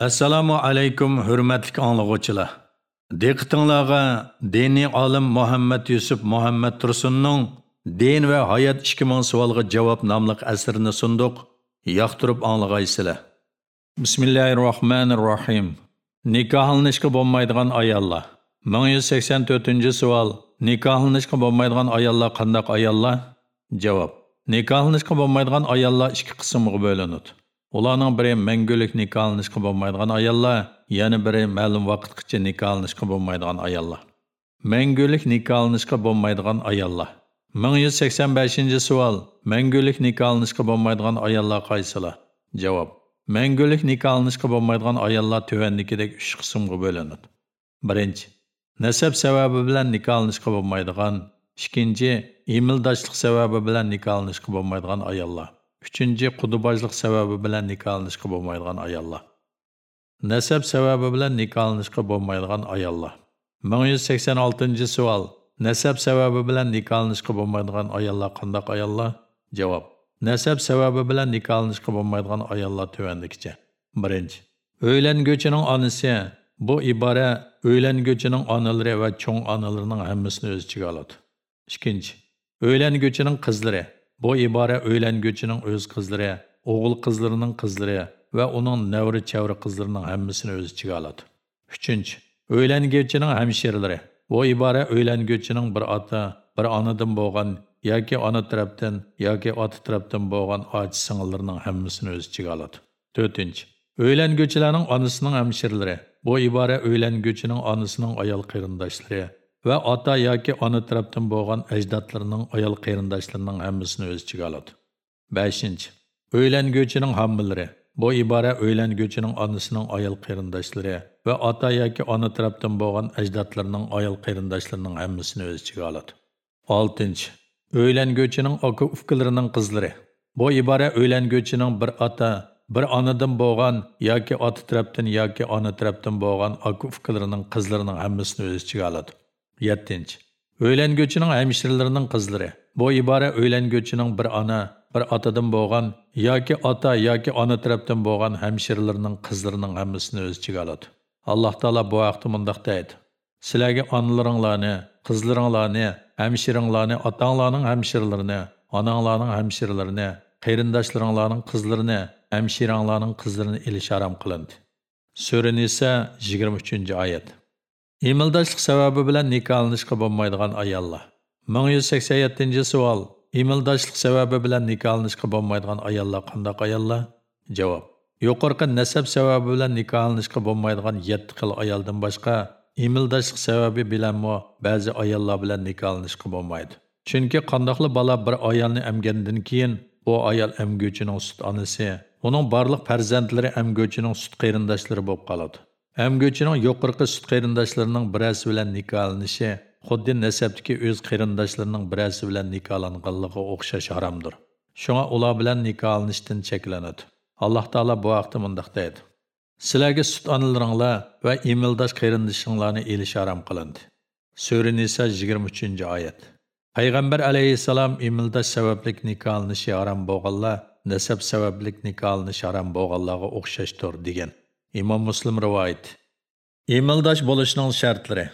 Assalomu alaykum hurmatli anglag'uvchilar. Diqqatingizga diniy olim Muhammad Yusuf Muhammad Tursunning Din va hayot 2000 savolga javob nomli asrini sunduq. Yoqtirib anglag'aysizlar. Bismillahirrohmanirrohim. Nikohlanishga bo'lmaydigan ayollar. 1184-savol. Nikohlanishga bo'lmaydigan ayollar qanday ayollar? Javob. Nikohlanishga bo'lmaydigan ayollar ikki qismga bo'linadi. Ularning biri mangulik nikohlanishga bo'lmaydigan ayollar, yana biri ma'lum vaqtgacha nikohlanishga bo'lmaydigan ayollar. Mangulik nikohlanishga bo'lmaydigan ayollar. 1185-savol. Mangulik nikohlanishga bo'lmaydigan ayollar qaysilar? Javob. Mangulik nikohlanishga bo'lmaydigan ayollar tövəndikidek 3 qismga bo'linadi. Birinchi, nasab sababi bilan nikohlanishga bo'lmaydigan, ikkinchi, emildoshlik sababi bilan nikohlanishga bo'lmaydigan ayollar. Uchinchi qudubojlik sababi bilan nikohlanishga bo'lmaydigan ayollar. Nasab sababi bilan nikohlanishga bo'lmaydigan ayollar. Ming yuz sakson oltinchi savol. Nasab sababi bilan nikohlanishga bo'lmaydigan ayollar qandoq ayollar? Javob. Nasab sababi bilan nikohlanishga bo'lmaydigan ayollar tuvandikicha. Birinchi. O'ylanguvchining onasi. Bu ibora o'ylanguvchining onalari va cho'ng onalarining hammasini o'z ichiga oladi. Ikkinchi. O'ylanguvchining qizlari. Bu ibora o'ylanguvchining o'z qizlari, o'g'il qizlarining qizlari va uning navri chavri qizlarining hammasini o'z ichiga oladi. 3. O'ylanguvchining hamshiralari. Bu ibora o'ylanguvchining bir ota, bir onadan bo'lgan yoki ona tarafdan yoki ota tarafdan bo'lgan oji singillarining hammasini o'z ichiga oladi. 4. O'ylanguvchilarning onasining hamshiralari. Bu ibora o'ylanguvchining onasining ayol qarindoshlari va ota yoki ona tarafdan bo'lgan ajdodlarining ayol qarindoshlarining hammasini o'z ichiga oladi. 5. O'ylanguvchining homillari. Bu ibora o'ylanguvchining onasining ayol qarindoshlari va ota yoki ona tarafdan bo'lgan ajdodlarining ayol qarindoshlarining hammasini o'z ichiga oladi. 6. O'ylanguvchining aka ufkalarining qizlari. Bu ibora o'ylanguvchining bir ota bir onadan bo'lgan yoki ota tarafdan yoki ona tarafdan bo'lgan aka ufkalarining qizlarining hammasini o'z ichiga oladi. 7. Өйләнгөчінің hemşirlərinin қызлары. Bu ибара өйләнгөчінің bir ана, bir atadan bo'lgan yoki ota yoki ona тараптан bo'lgan hamshiralarning qizlarining hammasini өз ichiga oladi alloh taolo bu vaqtda mundoq deydi sizlarga onalaringlarni qizlaringlarni hamshiringlarni otanglarning hamshiralarini onanglarning hamshiralarini qarindoshlaringlarning qizlarini hamshiranglarning qizlarini ilish harom qilindi sura 23 oyat Emildaşlıq səbəbi bilan nikohlanishga bolmaydığan ayollar. 1187-savol. Emildaşlıq səbəbi bilan nikohlanishga bolmaydığan ayollar qanday ayollar? Javob. Yuqorqi nasab sababi bilan nikohlanishga bolmaydığan 7 xil ayoldan boshqa emildaşlıq səbəbi bilanmi ba'zi ayollar bilan nikohlanishga bolmaydı. Chunki qandoqli bola bir ayolni əmgəndən keyin bu ayol emguvchining sut onasi, uning barlıq farzandlari emguvchining sut qarindoshlari bo'lib qoladi. Әмгөчінің yuqorqi sut qarindoshlarining birasi bilan nikohlanishi xuddi nasabdagi o'z qarindoshlarining birasi bilan nikohlanganligiga o'xshash haromdir. Shunga ular bilan nikohlanishdan cheklanadi. Alloh taolo bu vaqtda mundoq deydi. Sizlarga sut onalaringlar va emildosh qarindoshinglarni elish harom qilindi. Sura Nisa 23-oyat. Payg'ambar alayhissalom emildosh sabablik nikohlanishi harom bo'lganlar nasab sabablik nikohlanishi harom bo'lganlarga o'xshashdir degan. İmam Muslim rivoyat. Emildash bo'lishning shartlari.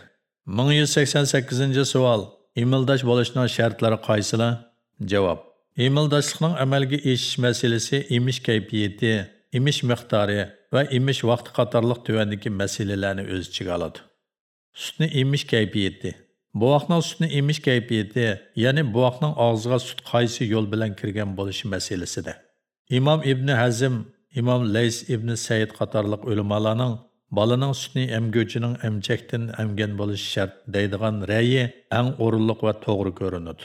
1188 savol. Emildash bo'lishning shartlari qaysilar? Javob. Emildashlikning amalga eshish masalasi emish kayfiyati, emish miqdori va emish vaqti qatorliq tuvandagi masalalarni o'z ichiga oladi. Sutni emish kayfiyati. Buvoqning sutni emish kayfiyati, ya'ni buvoqning og'ziga sut qaysi yo'l bilan kirgan bo'lishi masalasida. Imom Ibn Hazm imom lays ibn said qatorliq o'limalarning bolaning sutni emguvchining emchakdan emgan bo'lishi shart deydigan rayi eng o'rinliq va to'g'ri ko'rinadi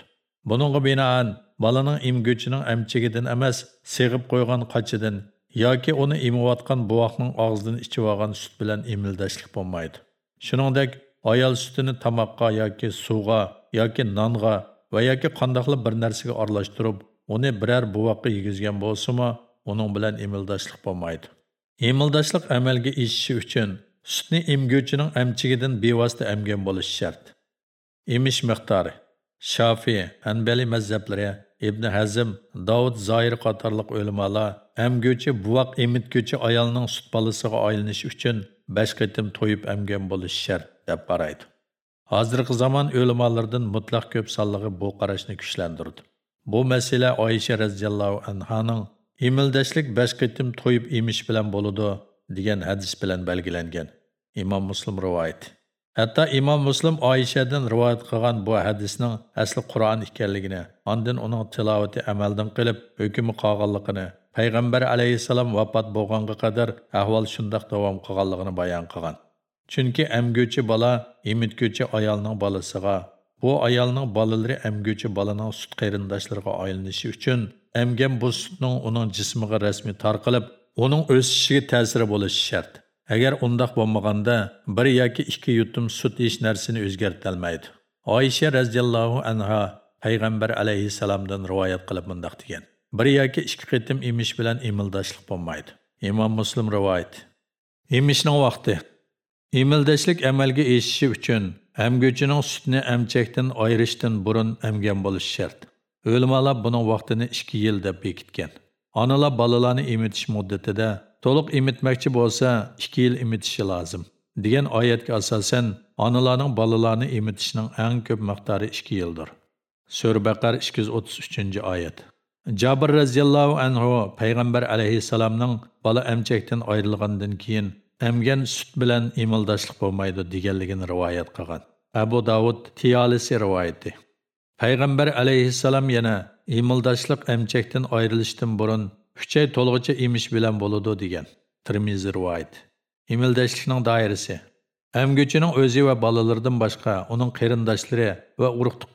buningga binoan bolaning emguvchining emchagidan emas seg'ib qo'ygan qochidan yoki uni emayotgan buvoqning og'zidan ichib olgan sut bilan emildashlik bo'lmaydi shuningdek ayol sutini tomoqqa yoki suvga yoki nonga va yoki qandoqli bir narsaga aralashtirib uni biror buvoqqa yegizgan bo'lsimi onun bilan emildoshlik bo'lmaydi. Emildoshlik amalga eshishi uchun sutni emguvchining amchigidan bevosita emgan bolish shart. Emish miqdori. Shofiy Anbali mazhablari ibn hazm davud zoir qatorliq o'limalar amguvchi buvaq emitguvchi ayolning sut balasiga aylanish uchun besh qitim to'yib emgan bo'lish shart deb qaraydi. Hozirgi zamon o'limalardan mutlaq ko'p sonlig'i bu qarashni kuchlantirdi. Bu masala oysha roziyallohu anhaning emildashlik besh qitim to'yib emish bilan bo'ladi degan hadis bilan belgilangan imom muslim rivoyat. Hatto Imom Muslim Oyishadan rivoyat qilgan bu hadisning asli Qur'on ekanligini, ondan uning tilovati amaldan qilib, hukmi qolganligini, payg'ambar alayhissalom vafot bo'lganga qadar ahvol shundoq davom qilganligini bayon qilgan. Chunki amguvchi bola emitguvchi ayolning bolasiga, bu ayolning bolalari emguvchi bolaning sut qarindoshlariga aylanishi uchun emgan bu sutning uning jismiga rasmiy tarqalib, uning o'sishiga ta'siri bo'lishi shart. Agar undoq bo'lmaganda, bir yoki ikki yutum sut hech narsani o'zgartolmaydi Oysha radhiyallohu anha payg'ambar alayhissalomdan rivoyat qilib mundoq degan. Bir yoki ikki qitim emish bilan emildoshlik bo'lmaydi. Imom Muslim rivoyat. Emishning vaqti. Emildashlik amalga eshishi uchun emguvchining sutni emchakdan ayirishdan burun emgan bo'lishi shart. O'limalar buning vaqtini 2 yil deb bekitgan. Onalar bolalarni emitish muddatida to'liq emitmoqchi bo'lsa 2 yil emitishi lozim degan oyatga asosan onalarning balalarni emitishning eng ko'p miqdori 2 yildir sura baqar 233 oyat jabir roziyallohu anhu payg'ambar alayhissalomning bola emchakdan ayrilgandan keyin emgan sut bilan emildoshlik bo'lmaydi deganligini rivoyat qilgan abu davud tiyolisi rivoyati payg'ambar alayhissalom yana emildoshlik emchakdan ayrilishdan burun uch oy to'lig'icha emish bilan bo'ladi degan termizi rivoyat emildashlikning doirasi Әмгүчінің o'zi va bolalaridan boshqa uning qarindoshlari va urug'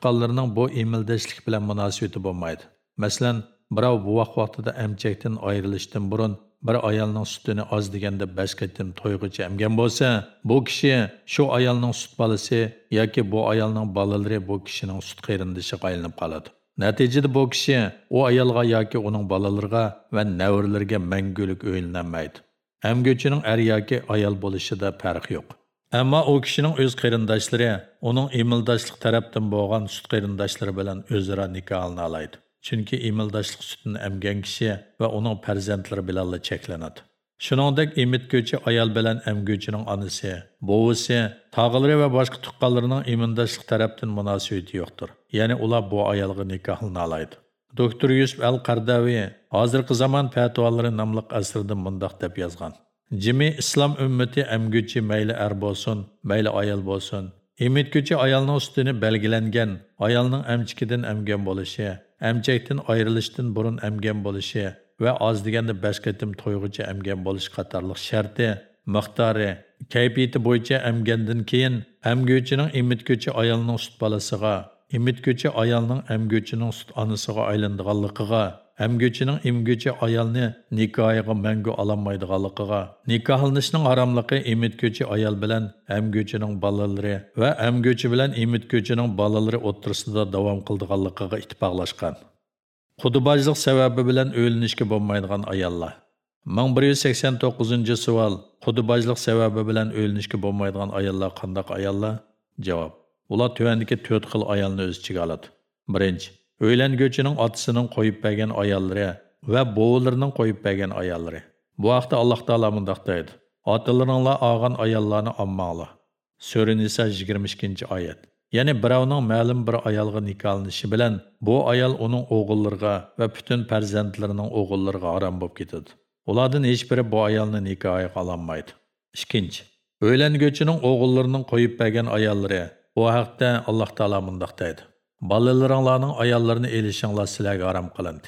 bu emildashlik bilan munosabati bo'lmaydi masalan birov bu vaqt vaqtida amchakdan ayrilishdan burun bir ayolning sutini oz deganda besh qatim to'yg'icha emgan bo'lsa bu kishi shu ayolning sut bolasi yoki bu ayolning bolalari bu kishining sut qarindoshiga aylanib qoladi Natijada bu kishi u ayolga yoki uning bolalariga va navrlarga mangulik o'yinlanmaydi. amguchining er yoki ayol bo'lishida farq yo'q. Ammo u kishining o'z qarindoshlari uning emildoshlik tarafdan bo'lgan sut qarindoshlari bilan o'zaro nikohlanib oladi. Chunki emildoshlik sutini emgan kishi va uning farzandlari bilan cheklanadi. Shuningdek, emitguvchi ayol bilan emguvchining onasi, bovisi, tog'ilari va boshqa tuqqanlarining emindoshlik tarafdan munosabati yo'qdir. Ya'ni ular bu ayolga nikohlana oladi. Doktor Yusuf Al-Qardavi hozirgi zamon fatvolari nomli asrida mundoq deb yozgan. Jimi islom ummati emguvchi mayli er bo'lsin, mayli ayol bo'lsin, emitguvchi ayolning ustini belgilangan, ayolning amchikidan emgan bo'lishi, amchakdan ayrilishdan burun emgan bo'lishi va oz deganda 5 qatim to'yg'icha emgan bo'lish qatorliq sharti miqdori kayfiyati bo'yicha emgandan keyin emguvchining emitguvchi ayolning sut bolasiga emitguvchi ayolning emguvchining sut onasiga aylandiganligiga Әмгөчінің имгөчі аялны никайыға мәңгі аламайдығалықыға, никахылнышның арамлықы иміткөчі аял білән әмгөчінің балалары вә әмгөчі білән иміткөчінің балалары отырсында давам қылдығалықыға итпағлашқан. Құдыбажлық сәвәбі білән өлінішке болмайдыған аялла. 1189 суал. Құдыбажлық сәвәбі білән өлінішке болмайдыған аялла қандақ аялла? Жауап. Ular tövəndəki 4 xil ayalını öz içigə aladı. 1. Öyləngoçinin atısının qoyub bəgən ayalları və boğularının qoyub bəgən ayalları. Bu haqda Allah Taala mündaq deydi. Atalarınla ağan ayallarını anmalı. Sürü Nisa 22-ci ayət. Yəni birovning ma'lum bir ayolga nikohlanishi bilan bu ayol uning o'g'illariga va butun farzandlarining o'g'illariga harom bo'lib ketadi. Ulardan hech biri bu ayolni nikohiga olinmaydi. 2. O'ylanguvchining o'g'illarining qo'yib bergan ayollari. Bu haqda Alloh taolo mundoq deydi. Balalaringlarning ayollarini elishinglar sizlarga harom qilindi.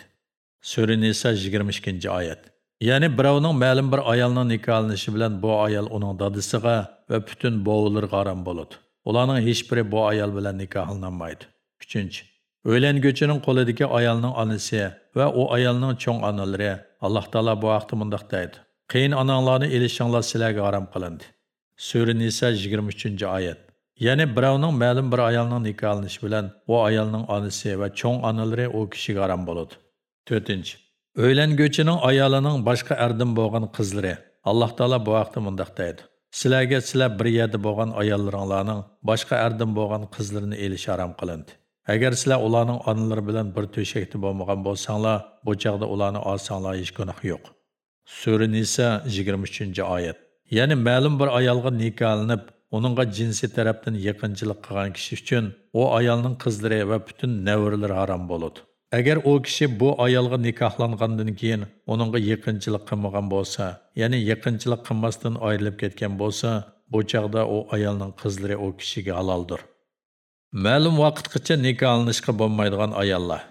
Sura Nisa 22-oyat. Ya'ni birovning ma'lum bir ayolning nikohlanishi bilan bu ayol uning dadisiga va butun bo'g'illarga harom bo'ladi. Ularning hech biri bu ayol bilan nikohlanmaydi. 3. O'ylanguvchining qo'lidagi ayolning onasi va u ayolning cho'ng onalari Alloh taolo bu vaqtda mundaq deydi. Qiyin onanglarni elishinglar sizlarga harom qilindi. Sura Nisa 23-oyat. Ya'ni birovning ma'lum bir ayolning nikohlanishi bilan u ayolning onasi va cho'ng onalari u kishiga harom bo'ladi. 4. O'ylanguvchining ayolining boshqa erdim bo'lgan qizlari Alloh taolo bu vaqtda mundaq deydi. Sizlarga sizlar bir yerda bo'lgan ayollaringlarning boshqa erdim bo'lgan qizlarini eliş harom qilindi. agar sizlar ularning onalari bilan bir to'shakda bo'lmagan bo'lsanglar bu çağda ularni olsanglar hech gunoh yo'q sura nisa 23. ayet. ya'ni ma'lum bir ayolga nikohlanib uningga jinsiy tarafdan yaqinchilik qilgan kishi uchun u ayolning qizlari va butun navralari harom bo'ladi agar u kishi bu ayolga nikohlangandan keyin uningga yaqinchilik qilmagan bo'lsa ya'ni yaqinchilik qilmasdan ayrilib ketgan bo'lsa bu chog'da u ayolning qizlari u kishiga haloldir ma'lum vaqtgacha nikohlanishga bo'lmaydigan ayollar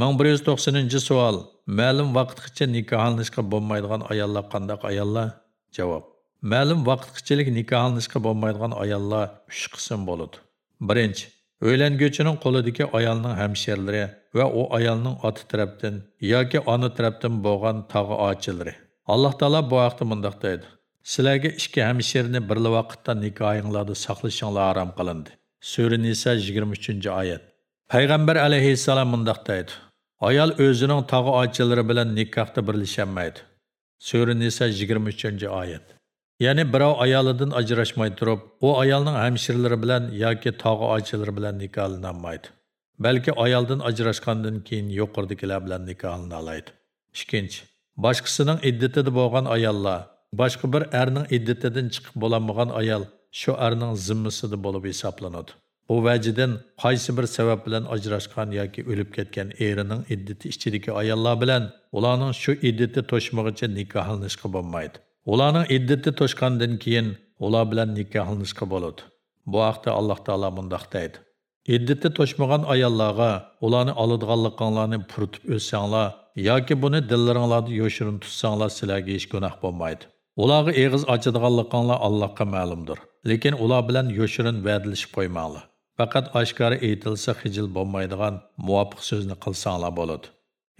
ming bir yuz to'qsoninchi savol ma'lum vaqtgacha nikohlanishga bo'lmaydigan ayollar qandaq ayollar javob Мәлім vaqtgachilik nikohlanishga болмайдыған аялла үш қысым bo'ladi. Birinchi o'ylanguchining qo'lidagi ayolning hamshirlari va u ayolning ota tarafdan yoki ona tarafdan bo'lgan tog'i ochilari. Alloh taolo bu haqda mundoq deydi. Sizlarga ikki hamshirni birla vaqtda nikohinglarda saqlashinglar harom qilindi. Sura nisa yigirma uchinchi oyat. Payg'ambar alayhissalom mundoq deydi. Ayol o'zining tog'i ochilari bilan nikohda birlasholmaydi sura nisa yigirma uchinchi oyat. Ya'ni birov ayolidan ajrashmay turib, u ayolning hamshirlari bilan yoki tog'i ochilari bilan nikohlanmaydi. Balki ayoldan ajrashgandan keyin yuqoridagilar bilan nikohlanalaydi. Ikkinchi, boshqasining iddatida bo'lgan ayollar, boshqa bir erning iddatidan chiqib bo'lamagan ayol shu erning zimmasida bo'lib hisoblanadi. Bu vajidan qaysi bir sabab bilan ajrashgan yoki o'lib ketgan erining iddati ichidagi ayollar bilan ularning shu iddati to'shmog'icha nikohlanishga bo'lmaydi. Ularning iddati to'shgandan keyin ular bilan nikohlanishga bo'ladi. Bu haqda Alloh taolo mundaq deydi. Iddati to'shmagan ayollarga ularni oladiganliklarini puritib o'ssanglar yoki buni dillaringlarda yoshirin tutsanglar sizlarga hech gunoh bo'lmaydi. Ularga eg'iz ochadiganliklaringlar Allohga ma'lumdir. Lekin ular bilan yoshirin va'dalashib qo'ymanglar. Faqat oshkora aytilsa xijil bo'lmaydigan muvofiq so'zni qilsanglar bo'ladi.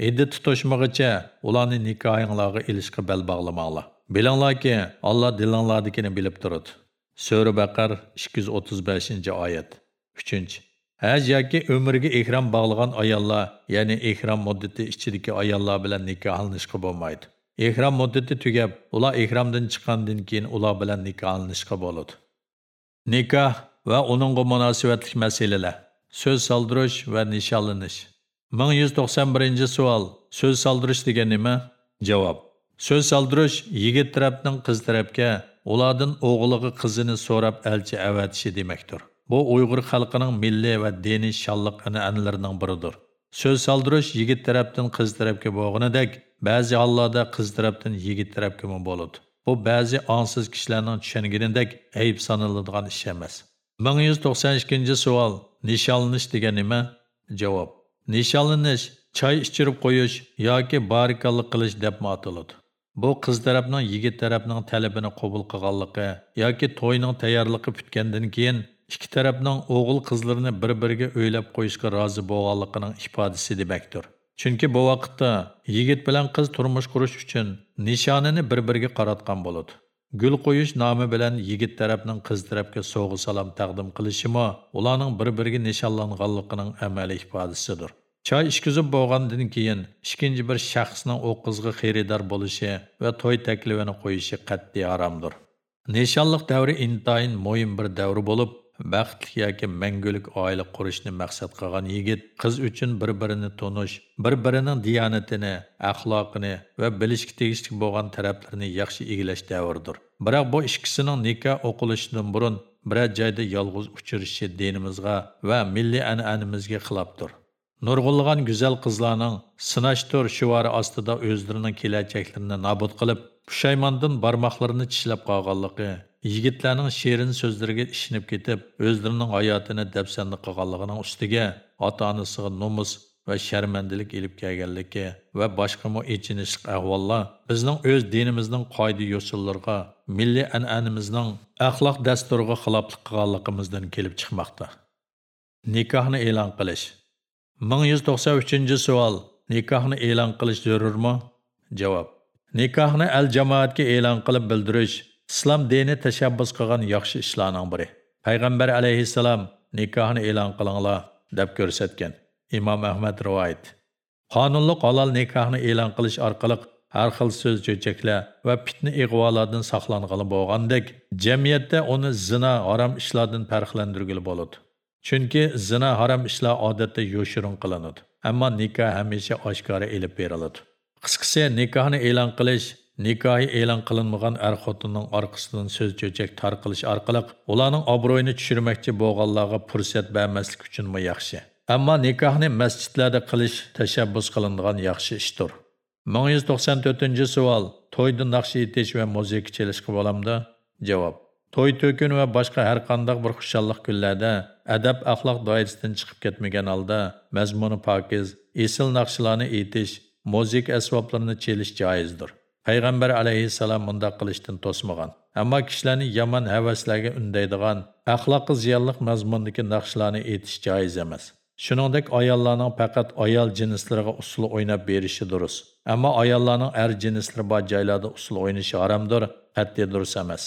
Iddati to'shmag'icha ularni nikohinglarga ilishga bel bog'lamanglar. Bilanglarki, Alloh dilinglardikini bilib turadi. Sura Baqar 235-oyat. 3. Haj yoki umrga ihrom bog'lagan ayollar, ya'ni ihrom muddati ichidagi ayollar bilan nikohlanishga bo'lmaydi. Ihrom muddati tugab, ular ihromdan chiqqandan keyin ular bilan nikohlanishga bo'ladi. Nikoh va uningga munosabatli masalalar. So'z soldirish va nishonlanish. 1191-savol. So'z soldirish degan nima? Javob. Söz saldırış yigit tarafning qiz tarafga ulardan o'g'liga qizini so'rab elchi avatishi demakdir. Bu Uyg'ur xalqining milliy va diniy shonliq an'analarining biridir. Söz saldırış yigit tarafdan qiz tarafga bo'lganidek, ba'zi hollarda qiz tarafdan yigit tarafga bo'ladi. Bu ba'zi onsiz kishilarning tushunganidek ayb sanaladigan ish emas. 1192-savol. Nishonlanish degan nima? Javob. Nishonlanish choy ichirib qo'yish yoki barikallik qilish deb ataladi. Bu qiz tarafning yigit tarafning talabini qabul qilganligi yoki to'yning tayyorligi bitgandan keyin ikki tarafning o'g'il qizlarini bir-biriga o'ylab qo'yishga rozi bo'lganligining ifodasi demakdir. Chunki bu vaqtda yigit bilan qiz turmush qurish uchun nishonini bir-biriga qaratgan bo'ladi. Gul qo'yish nomi bilan yigit tarafning qiz tarafga sovg'a salom taqdim qilishimi ularning bir-biriga nishonlanganligining amaliy ifodasidir. Çay işkizib bo'lgandan keyin ikkinchi bir şahsının o qizga xeridar bo'lishi ve to'y təklifini qo'yishi qatdi haromdir. Nishonliq davri intayin moyun bir davr bo'lib, baxtli yoki mangulik oila qurishni maqsad qilgan yigit qiz uchun bir-birini tonish, bir-birining diyonatini, axloqini va bilishga tegishli bo'lgan taraflarini yaxshi egillash davridir. Biroq bu ikkisining nikoh o'qilishidan burun biror joyda yolg'iz uchrashishi dinimizga va milliy an'anamizga xilofdir. Nurg'ulg'an go'zal qizlarning sinashtur shivari ostida o'zlarining kelajaklarini nobud qilib, pushaymondan barmoqlarini tishlab qolganligi, yigitlarning shirin so'zlariga ishinib ketib, o'zlarining hayotini dafsanda qilganligining ustiga ota-onasiga nomus va sharmandalik ilib kelganligi va boshqa ichinishli ahvollar bizning o'z dinimizning qoida yo'sullariga, milliy an'anamizning axloq dasturiga xiloflik qilganligimizdan kelib chiqmoqda. Nikohni e'lon qilish 1193 savol. Nikohni e'lon qilish zarurmi? Javob. Nikohni al jamoatga e'lon qilib bildirish islom dini tashabbus qilgan yaxshi ishlarning biri. Payg'ambar alayhissalom nikohni e'lon qilinglar deb ko'rsatgan. Imom Ahmad rivoyat. Qonunli halol nikohni e'lon qilish orqali har xil so'z cho'chaklar va fitna ig'volardan saqlangan bo'lgandek, jamiyatda uni zina, harom ishlardan farqlantirgili bo'ladi. Chunki zina haram ishlar odatda yoshirin qilinadi. Ammo nikoh hamisha oshkora ilib beriladi. Qisqasi nikohni e'lon qilish nikohi e'lon qilinmagan er xotinning orqasidan so'z cho'chak tarqilish orqali ularning obro'yini tushirmoqchi bo'lganlarga fursat bermaslik uchunmi yaxshi. Ammo nikohni masjidlarda qilish tashabbus qilingan yaxshi ishdir. 1194 savol to'yda naqshi etish va muzika chelishga bo'lamda javob. To'y to'kin va boshqa har qanday bir xushalliq kunlarda adab axloq doirasidan chiqib ketmagan holda mazmuni pokiz esil naqshlarni etish muzika asboblarini chelish joizdir. Payg'ambar alayhissalom bundoq qilishdan to'smagan. Ammo kishilarni yomon havaslarga undaydigan axloqi ziyonliq mazmundagi naqshlarni etish joiz emas. Shuningdek ayollarning faqat ayol jinslariga usul o'ynab berishi durust. Ammo ayollarning er jinslari bor joylarda usul o'ynashi haromdir qat'iy durust emas.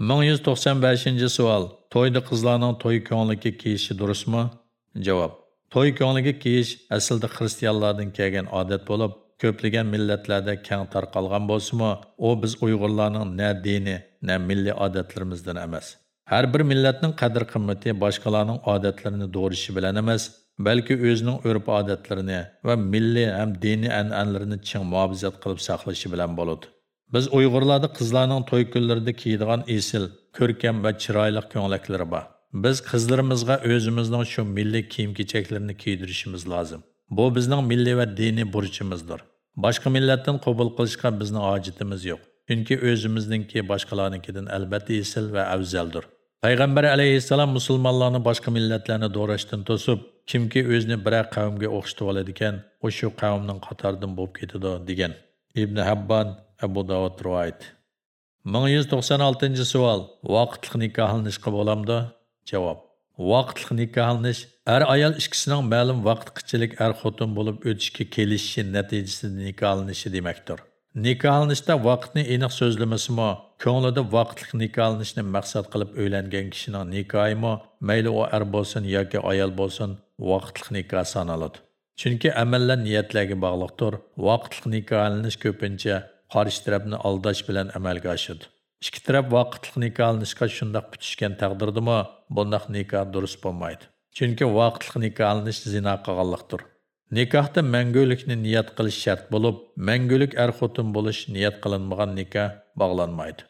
1195 savol to'yda qizlarning to'y ko'ngligi kiyishi durustmi javob to'y ko'ngligi kiyish aslida xristianlardan kelgan odat bo'lib ko'pligan millatlarda keng tarqalgan bo'lsa-mu, u biz uyg'urlarning na dini na milliy odatlarimizdan emas har bir millatning qadr qimmati boshqalarning odatlarini do'rishi bilan emas balki o'zining urf odatlarini va milliy ham diniy an'analarini ching muhofazat qilib saqlashi bilan bo'ladi biz uyg'urlarda qizlarning to'y kunlarida kiyadigan esil ko'rkam va chiroyli ko'ylaklari bor. Biz qizlarimizga o'zimizning shu milliy kiyim kechaklarni kiydirishimiz lozim. Bu bizning milliy va diniy burchimizdir. Boshqa millatdan qabul qilishga bizning hojatimiz yo'q. Chunki o'zimizningki boshqalarnikidan albatta esil va afzaldir. Payg'ambar alayhissalom musulmonlarni boshqa millatlarni do'rashdan to'sib kimki o'zini biror qavmga o'xshatib oladigan, o'sha qavmning qatoridan bo'lib ketadi degan. Ibn Habban abu davud rivoyat. Ming yuz to'qson oltinchi savol. Vaqtliq nikohlanishga bo'lamdi javob. Vaqtliq nikohlanish er ayol ikkisining ma'lum vaqtqichalik er xotin bo'lib o'tishga kelishishi natijasida nikohlanishi demakdir. Nikohlanishda vaqtni aniq so'zlamasimi? Ko'nglida vaqtliq nikohlanishni maqsad qilib o'ylangan kishining nikohimi? Mayli u er bo'lsin yoki ayol bo'lsin vaqtliq nikoh sanaladi. Chunki amallar niyatlarga bog'liqdir. Vaqtliq nikohlanish ko'pincha qarshi tarafni aldash bilan amalga oshadi ikki taraf vaqtliq nikohlanishga shundoq bitishgan taqdirdami bundoq nikoh durust bo'lmaydi. Chunki vaqtliq nikohlanish zino qilganlikdir nikohda mangulikni niyat qilish shart bo'lib mangulik er xotin bo'lish niyat qilinmagan nikoh bog'lanmaydi.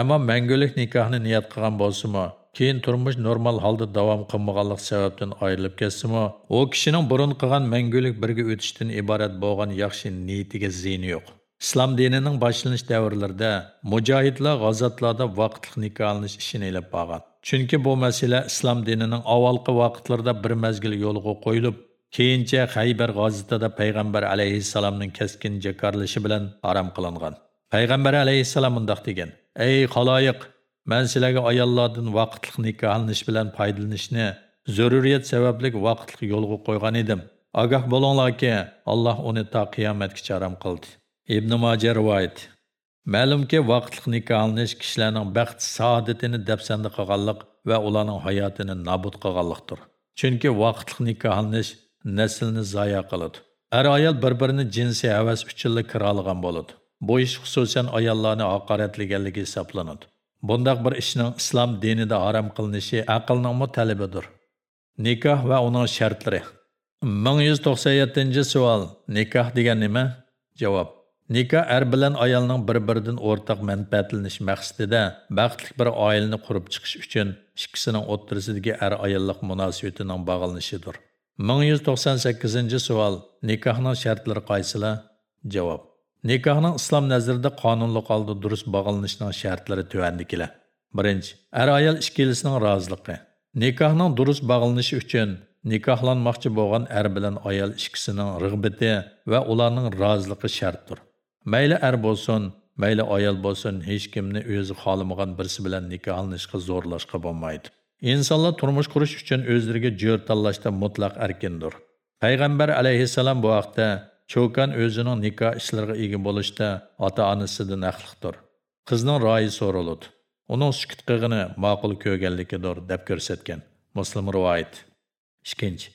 Ammo mangulik nikohni niyat qilgan bo'lsimi keyin turmush normal holda davom qilmaganlik sababdan ayrilib ketsimi u kishining burun qilgan mangulik birga o'tishdan iborat bo'lgan yaxshi niyatiga ziyni yo'q. Islom dinining boshlanish davrlarida mujohidlar g'azotlarda vaqtliq nikohlanish ishini ilib borgan chunki bu masala islom dinining avvalgi vaqtlarida bir mazgil yo'lga qo'yilib keyincha haybar g'azotida payg'ambar alayhissalomning keskin jakorlashi bilan harom qilingan payg'ambar alayhissalom mundoq degan ey xaloyiq man sizlarga ayollardan vaqtliq nikohlanish bilan foydalanishni zaruriyat sababli vaqtliq yo'lga qo'ygan edim. Ogoh bo'linglarki alloh uni to qiyomatgacha harom qildi ibn moja rivoyat ma'lumki vaqtliq nikohlanish kishilarning baxt saodatini dafsanda qilganlik va ularning hayotini nobud qilganlikdir. Chunki vaqtliq nikohlanish naslni zoya qiladi. Er ayol bir birini jinsiy havas uchunla kirolagan bo'ladi. Bu ish xususan ayollarni haqoratlaganligi hisoblanadi. Bundaq bir ishning islom dinida harom qilinishi aqlning talabidir nikoh va uning shartlari. Ming yuz to'qson yettinchi savol nikoh degan nima? Javob. Nikoh er bilan ayolning bir-biridan o'rtaq manfaatlanish maqsadida baxtli bir oilani qurib chiqish uchun ikkisining o'ttirisidagi er ayollik munosabatining bog'lanishidir. 1198-savol. Nikohning shartlari qaysilar? Javob. Nikohning islom nazarida qonunli holda durust bog'lanishining shartlari tuvandikilar. 1. Er ayol ikkilisining roziligi. Nikohning durust bog'lanishi uchun nikohlanmoqchi bo'lgan er bilan ayol ikkisining rig'bati va ularning roziligi shartdir. Mayli er bo'lsin mayli ayol bo'lsin hech kimni o'zi xohlamagan birisi bilan nikohlanishga zo'rlashga bo'lmaydi. Insonlar turmush qurish uchun o'zlariga jo'r tanlashda mutlaq erkindir. Payg'ambar alayhissalom bu vaqtda cho'kan o'zining nikoh ishlariga ega bo'lishda ota onasidan haqliqdir qizning royi so'raladi uning sukut qilg'ini ma'qul ko'rganligidir deb ko'rsatgan. Muslim rivoyat. Ikkinchi.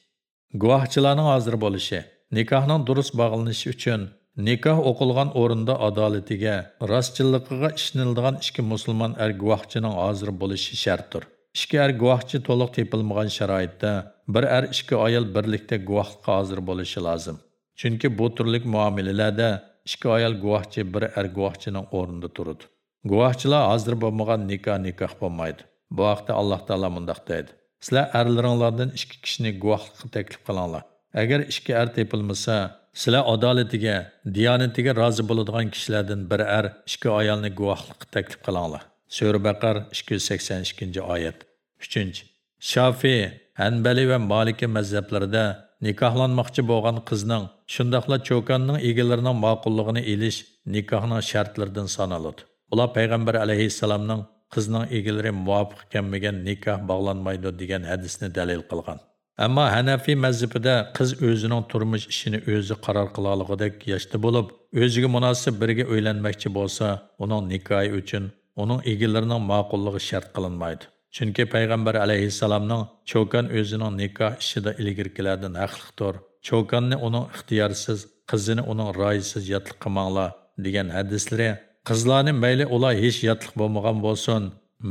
Guvohchilarning hozir bo'lishi nikohning durust bog'lanishi uchun Nikoh o'qilgan o'rinda adolatiga, rostchilligiga ishlanadigan ikki musulmon er guvohchining hozir bo'lishi shartdir. ikki er guvohchi to'liq tepilmagan sharoitda bir er ikki ayol birlikda guvohlikqa hozir bo'lishi lozim. Chunki bu turlik muomalalarda ikki ayol guvohchi bir er guvohchining o'rnida turadi. Guvohchilar hozir bo'lmagan nikoh nikoh bo'lmaydi. Bu haqda alloh taolo mundoq deydi. Sizlar erlaringlardan ikki kishini guvohlikqa taklif qilinglar. Agar ikki er tepilmasa sizlar adolatiga diyonatiga rozi bo'ladigan kishilardan bir er ikki ayolni guvohlikqa taklif qilinglar. Sura baqar 282 oyat. 3 shofiy hanbali va maliki mazhablarida nikohlanmoqchi bo'lgan qizning shundoqla cho'kanning egalarining ma'qulligini elish nikohning shartlaridan sanaladi. Ular payg'ambar alayhissalomning qizning egalari muvofiq kelmagan nikoh bog'lanmaydi degan hadisni dalil qilgan. Ammo hanafiy mazhabida qiz o'zining turmush ishini o'zi qaror qiloligidek yoshda bo'lib o'ziga munosib biriga uylanmoqchi bo'lsa uning nikohi uchun uning egalarining ma'qulligi shart qilinmaydi. Chunki payg'ambar alayhissalomning cho'kan o'zining nikoh ishida ilgirkilardan haqliqdir cho'konni uning ixtiyorsiz qizini uning royisiz yotliq qilmanglar degan hadislari qizlarni mayli ular hech yotliq bo'lmagan bo'lsin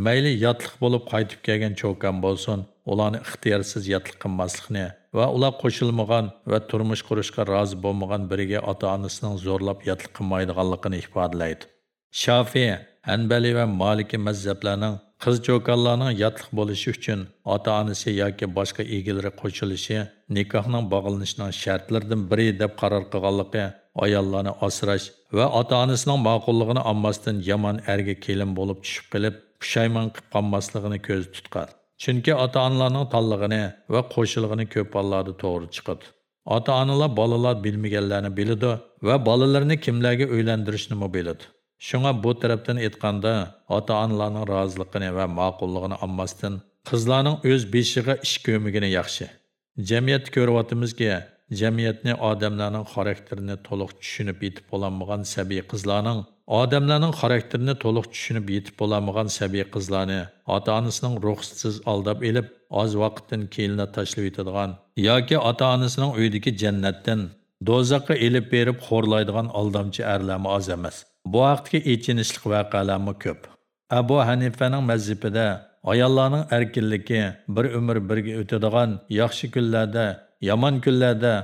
mayli yotliq bo'lib qaytib kelgan cho'kan bo'lsin ularni ixtiyorsiz yotliq qilmaslikni va ular qo'shilmagan va turmush qurishga rozi bo'lmagan biriga ota onasining zo'rlab yotliq qilmaydiganligini ifodalaydi shofiy hanbali va maliki mazhablarning qiz cho'konlarning yotliq bo'lishi uchun ota onasi yoki boshqa egilri qo'shilishi nikohning bog'lanishining shartlaridan biri deb qaror qilganligi ayollarni asrash va ota onasining ma'qulligini olmasdan yomon erga kelin bo'lib tushib qilib pushaymon qilib qolmasligini ko'z tutgan chunki ota onalarning tanlig'ini va qo'shilig'ini ko'p hollarda to'g'ri chiqadi ota onalar bolalar bilmaganlarni biladi va bolalarni kimlarga uylantirishni biladi Шуңа bu tarafdan aytganda ota-onalarning roziligini va ma'qulligini olmasdan qizlarning o'z beshiga ish ko'migini yaxshi. Jamiyatda ko'ryapmizki, jamiyatni odamlarning xarakterini to'liq tushunib yetib bo'lolmagan sabiy qizlarning odamlarning xarakterini to'liq tushunib yetib bo'lmagan sabiy qizlarni ota-onasining ruxsatsiz aldab elib, oz vaqtdan keyin tashlab yetadigan yoki ota-onasining uyidagi jannatdan do'zaxga elib berib xo'rlaydigan aldamchi erlarmi oz emas. Bu haqdagi echinishlik voqealarmi ko'p. Abu Hanifaning mazhabida ayollarning erkinligi bir umr birga o'tadigan yaxshi kunlarda, yomon kunlarda,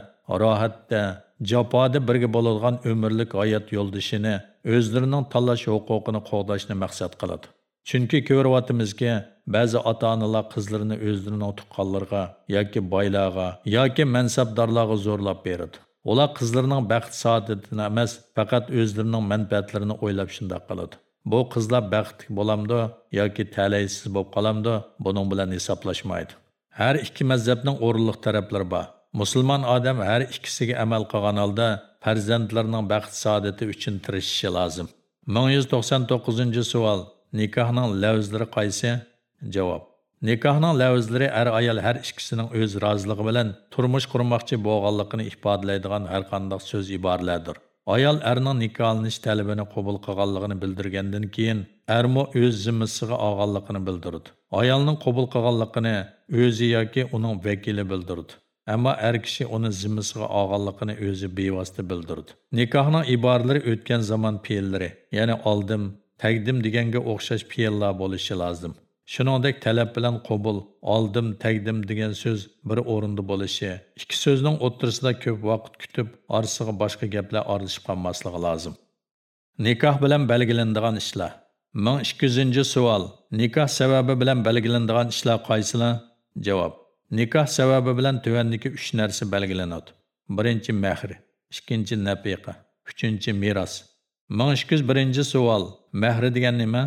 rohatda, jafoda birga bo'ladigan umrlik hayot yo'ldishini o'zlarining tanlash huquqini qo'g'dashni maqsad qiladi. Chunki ko'ryapmizki, ba'zi ota-onalar qizlarini o'zlarining tuqqanlarga yoki boylarga yoki mansabdorlarga zo'rlab beradi. Ular qizlarining baxt saodatini emas, faqat o'zlarining manfaatlarini o'ylab shunday qiladi. Bu qizlar baxtli bo'lamdi yoki talaysiz bo'lib qolamdi, buning bilan hisoblashmaydi. Har ikki mazhabning o'rinliq taraflari bor. Musulmon odam har ikkisiga amal qilgan holda farzandlarining baxt saodati uchun tirishishi lozim. 1199-savol. Nikohning lavzlari qaysi? Javob. Nikohning lavzlari er ayol har ikkisining o'z roziligi bilan turmush qurmoqchi bo'lganligini ifodalaydigan har qanday so'z iboralardir. Ayol erning nikohlanish talabini qabul qilganligini bildirgandan keyin ermo o'z zimmasiga olganligini bildirdi. Ayolning qabul qilganligini o'zi yoki uning vakili bildirdi. Әмма әр кіші оны зімісіға ағалықыны өзі бейвасты білдірді. Никахның ибарлары өткен заман пейілдері, яны алдым, тәгдім дегенге оқшаш пейілла болышы лазым. Шыныңдек тәләп білән қобыл, алдым, тәгдім деген сөз бір орынды болышы. Икі сөздің отырысында көп вақыт күтіп, арсығы башқа гәплі арылышып қанмаслығы лазым. Никах білән бәлгілендіған ішла. 1200-сі суал. Никах сәбәбі білән бәлгілендіған ішла қайсыла? Жауап. Nikah sababi bilan tuvandagi 3 narsa belgilanadi. Birinchi mehr, ikkinchi nafiqa, uchinchi meros. 1201-savol. Mehr degan nima?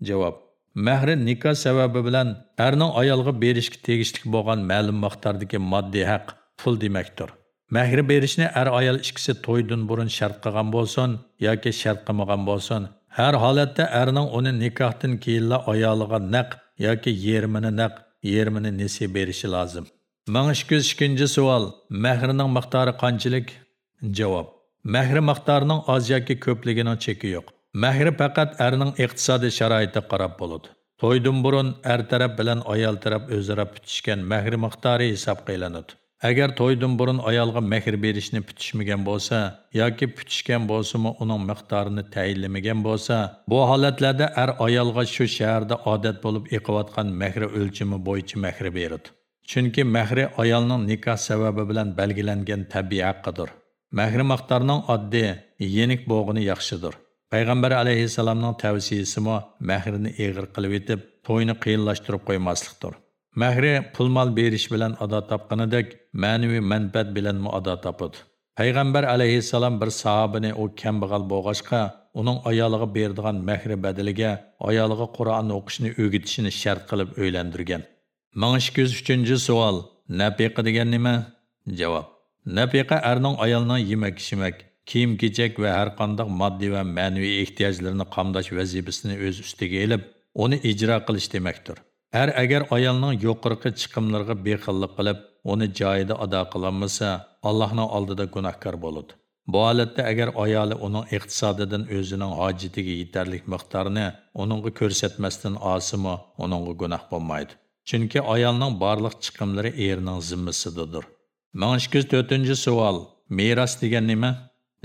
Javob. Məhri nikah səbəbi bilan erning ayolga berishga tegishli bo'lgan ma'lum miqdordagi moddiy haq pul demakdir. Məhri berishni er ayol ikkisi to'ydan burun shart qilgan bo'lsin yoki shart qilmagan bo'lsin, har holatda erning uni nikohdan keyinla ayoliga naq yoki yermini naq, yermini nesi berishi lozim. 1202 savol. Məhrining miqdori qanchalik? Javob. Məhri miqdorining oz yoki ko'pligining cheki yo'q. Məhri faqat ərinin iqtisodiy sharoiti qarab bo'ladi Toydan burun er tərəf bilan ayol tərəf o'zaro bitishgan məhri miqdori hisob qilinadi agar to'ydan burun ayolga mehr berishni putishmagan bo'lsa yoki putishgan bo'lsimi uning miqdorini tayinlamagan bo'lsa bu holatlarda er ayolga shu shaharda odat bo'lib eqiyotgan mehri o'lchimi bo'yicha mehr beradi. Chunki mehri ayolning nikoh sababi bilan belgilangan tabiiy haqqidir mehri miqdorining oddiy yenik bo'g'ini yaxshidir. Payg'ambar alayhissalomning tavsiyasimi mehrni eg'ir qilib etib to'yni qiyinlashtirib qo'ymaslikdir Мәхри pul mol berish bilan ado topganidek ma'naviy manfaat bilanmi ado topadi. Payg'ambar alayhissalom bir sahobini u kambag'al bo'lg'achqa uning ayoliga beradigan mahri badaliga ayoliga Qur'on o'qishni o'rgatishini shart qilib o'ylandirgan. 1203 savol. Nafiqa degan nima? Javob. Nafiqa erning ayolning yemak-ichmak, kiyim-kechak va har qanday moddiy va ma'naviy ehtiyojlarini qamdash vazifasini o'z ustiga olib, uni ijro qilish demakdir. Әр әгер аялның yuqorqi chiqimlarga bexillik qilib, uni joyida ado қыламыса, Allohning oldida gunohkor bo'ladi. Bu holatda agar ayoli uning iqtisodidan o'zining hojatiga yetarlik miqdorni uningga ko'rsatmasdan olsimi, uningga gunoh bo'lmaydi. Chunki ayolning barliq chiqimlari erining zimmasidadir. 1204-savol. Meros degan nima?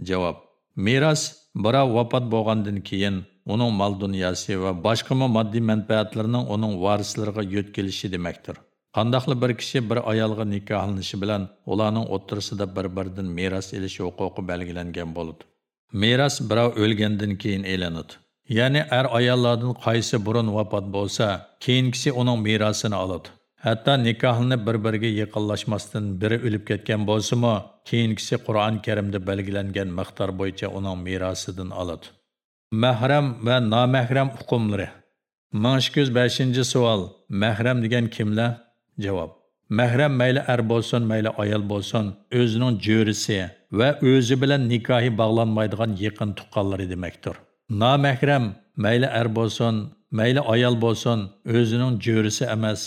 Javob. Meros birov vafat bo'lgandan keyin uning mol dunyosi va boshqa moddiy manfaatlarning uning varislariga yo'tkilishi demakdir. Qandoqli bir kishi bir ayolga nikohlanishi bilan ularning o'ttirisida bir biridan meros elish huquqi belgilangan bo'ladi. Meros birov o'lgandan keyin elanadi ya'ni er ayollardan qaysi burun vafot bo'lsa keyingisi uning merosini oladi. Hatta nikohlanib bir biriga yaqinlashmasdan biri o'lib ketgan bo'lsimi keyingisi qur'oni karimda belgilangan miqdor bo'yicha uning merosidan oladi. Mahram va nomahram hukmlari. 1205 savol. Mahram degan kimlar? Javob. Mahram mayli er bo'lsin, mayli ayol bo'lsin, o'zining jo'risi va o'zi bilan nikohi bog'lanmaydigan yaqin tuqqanlari demakdir. Nomahram mayli er bo'lsin, mayli ayol bo'lsin, o'zining jo'risi emas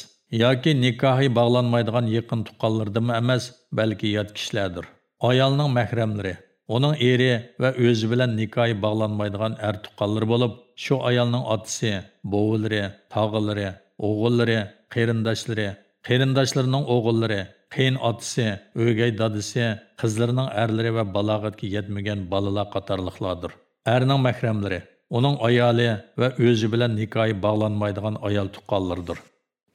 yoki nikohi bog'lanmaydigan yaqin tuqqanlardimi emas, balki yot kishilardir. Ayolning mahramlari Оның eri va o'zi bilan nikohi bog'lanmaydigan er tuqqanlari bo'lib, шу ayolning otasi, bo'g'ilari, tog'ilari, o'g'illari, qarindoshlari, qarindoshlarining o'g'illari, qiyin otasi, o'gay dadisi, qizlarining erlari va balog'atga етмеген балыла қатарлықладыр. Әрінің mahramlari, оның аялы вә өзі білән никай бағланмайдыған аял тұққалырдыр.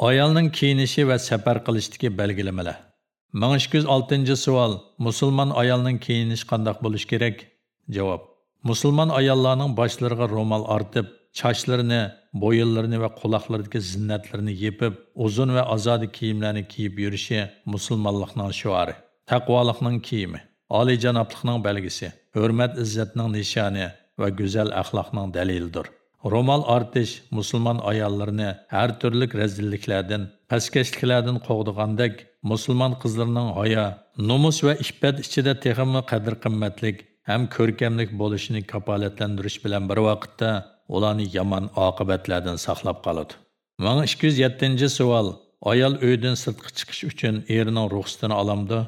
Ayolning kiyinishi va safar qilishdagi belgilamalar 1206 savol. Musulmon ayolning kiyinish qandoq bo'lish kerak? Javob. Musulmon ayollarning boshlariga ro'mol ortib, sochlarini, bo'yinlarini va quloqlaridagi zinnatlarini yepib, uzun va ozodi kiyimlarni kiyib yurishi musulmonlikning shuari, taqvolikning kiyimi, oliyjanoblikning belgisi, hurmat izzatning nishoni va go'zal axloqning dalilidir. Romal artış musulmon ayollarni her turli rezilliklerden, pastkashliklardan qo'g'digandek musulmon qizlarning g'oya nomus va iffat ichida texmi qadr qimmatlik ham ko'rkamlik bo'lishini kafolatlantirish bilan bir vaqtda ularni yomon oqibatlardan saqlab qoladi. 1207 savol. Ayol uydan sirtqa chiqish uchun erining ruxsatini olamdi?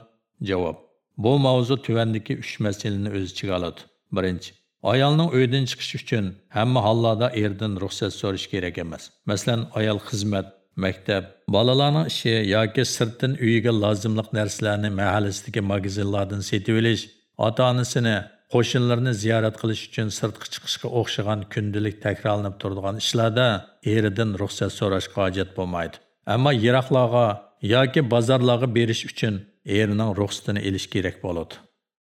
Javob. Bu mavzu tuvandiki uch masalani o'z ichiga oladi. Birinchi, Ayolning uydan chiqish uchun hamma hollarda erdan ruxsat so'rash kerak emas. Masalan, ayol xizmat, maktab, bolalarning ishi yoki sirtdan uyiga lozimliq narsalarni mahallasidagi magazinlardan setib olish, ota-onasini, qo'shnilarni ziyorat qilish uchun sirtqa chiqishga o'xshagan kundalik takrorlanib turadigan ishlarda eridan ruxsat so'rashga hojat bo'lmaydi. Ammo yiroqlarga yoki bozorlarga berish uchun erining ruxsatini olish kerak bo'ladi.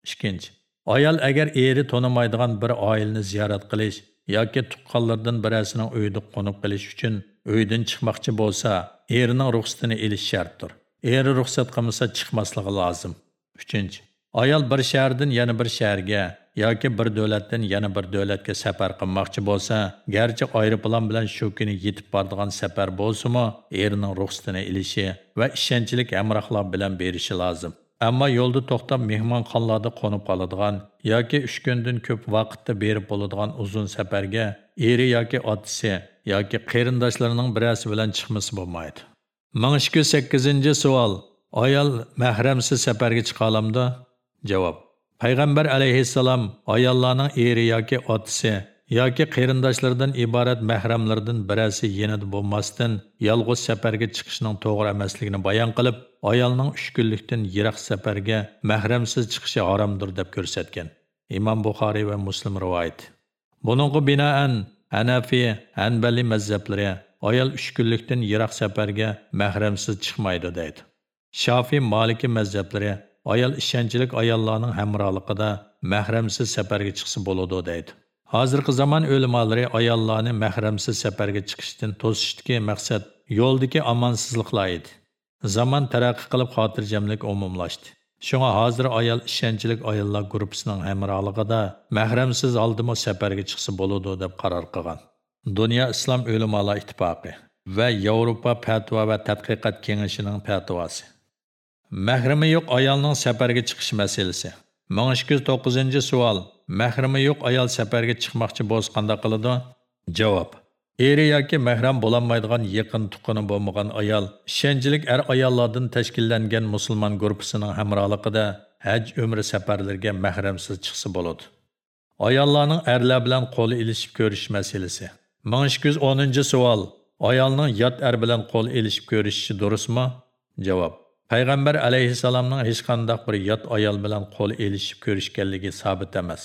Ikkinchi Ayol agar eri tonimaydigan bir oilani ziyorat qilish yoki tuqqanlardan birasining uyida qo'nib qilish uchun uydan chiqmoqchi bo'lsa, erining ruxsatini olish shartdir. Eri ruxsat qilmasa chiqmasligi lozim. 3. Ayol bir shahardan yana bir shaharga yoki bir davlatdan yana bir davlatga safar qilmoqchi bo'lsa, garchi aeroplan bilan shu kuni yetib boradigan safar bo'lsa-mu, erining ruxsatini olishi va ishonchlik hamrohlar bilan berishi lozim. Ammo yo'lda to'xtab mehmonxonalarda qo'nib qoladigan yoki 3 kundan ko'p vaqtda berib bo'ladigan uzun safarga eri yoki otasi yoki qarindoshlarining birasi bilan chiqmasi bo'lmaydi. 1208 savol. Ayol mahramsiz safarga chiqa olamda? Javob. Payg'ambar alayhissalom ayollarning eri yoki otisi yoki qarindoshlardan iborat mahramlardan birasi yanada bo'lmasdan yolg'iz safarga chiqishning to'g'ri emasligini bayon qilib ayolning uch kunlikdan yiroq safarga mahramsiz chiqishi haromdir deb ko'rsatgan. Imom buxoriy va muslim rivoyat. Buningga binoan Hanafi, Hanbali mazhablari ayol uch kunlikdan yiroq safarga mahramsiz chiqmaydi deydi. Shofiy maliki mazhablari ayol ishonchlik ayollarning hamrohligida mahramsiz safarga chiqsa bo'ladi deydi. Hozirgi zamon o'limolari ayollarni mahramsiz safarga chiqishdan to'sishdiki maqsad yo'ldagi omonsizliklar edi. Zamon taraqqiy qilib xotirjamlik umumlashdi. Shunga hozir ayol ishonchlik ayollar guruhisining hamrohligida mahramsiz oldimi safarga chiqsa bo'ladi deb qaror qilgan. Dunyo islom o'limolar ittifoqi va yevropa fatvo va tadqiqot kengashining fatvosi mahrami yo'q ayolning safarga chiqish masalasi. 1209 savol mahrami yo'q ayol safarga chiqmoqchi bo'lsa qanday qiladi? Javob. Eri yoki mahram bo'lolmaydigan yaqin tuqqani bo'lmagan ayol ishonchlik er ayollardan tashkillangan musulmon guruhisining hamrohligida haj umri safarlarga mahramsiz chiqsa bo'ladi. Ayollarning erlar bilan qo'l ilishib ko'rish masalasi. 1210 savol. Ayolning yot er bilan qo'l ilishib ko'rishishi durustmi? Javob. Payg'ambar alayhissalomning hech qanday bir yot ayol bilan qo'l ilishib ko'rishganligi sabit emas.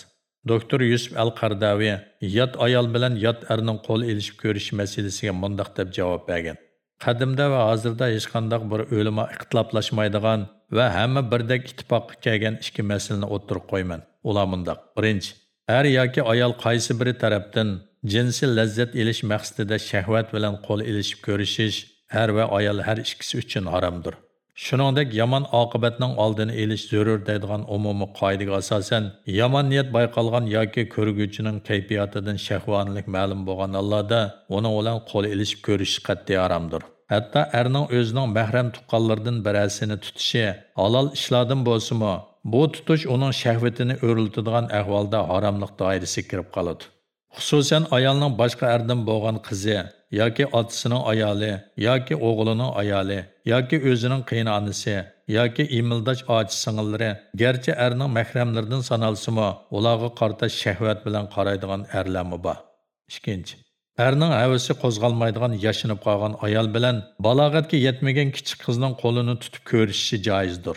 Doktor yusuf al qardaviy yot ayol bilan yot erning qo'l elishib ko'rish masalasiga mundoq deb javob bergan. Qadimda va hozirda hech qanday bir o'lima ixtiloflashmaydigan va hamma birdek ittifoqqa kelgan ikki masalani o'tirib qo'yman. Ular mundoq. Birinchi er yoki ayol qaysi biri tarafdan jinsiy lazzat elish maqsadida shahvat bilan qo'l elishib ko'rishish er va ayol har ikkisi uchun haromdir Shuningdek, yomon oqibatning oldini olish zarur deydigan umumiy qoidaga asosan, yomon niyat bayqalgan yoki ko'rguvchining kayfiyatidan shahvonlik ma'lum bo'lgan hollarda uni bilan qo'l ilishib ko'rish qat'iy haromdir. Hatto erning o'zining mahram tuqqanlaridan birasini tutishi halol ishlardan bo'lsa-mu, bu tutish uning shahvatini o'riltadigan ahvolda haromlik doirasiga kirib qoladi. Xususan ayolning boshqa erdan bo'lgan qizi yoki otasining ayoli yoki o'g'lining ayoli yoki o'zining qiynonisi yoki imildosh ochi singillari garchi erning mahramlaridan sanalsimi ularga qarta shahvat bilan qaraydigan erlarmi bor. Ikkinchi erning havasi qo'zg'almaydigan yashinib qolgan ayol bilan balog'atga yetmagan kichik qizning qo'lini tutib ko'rishishi joizdir.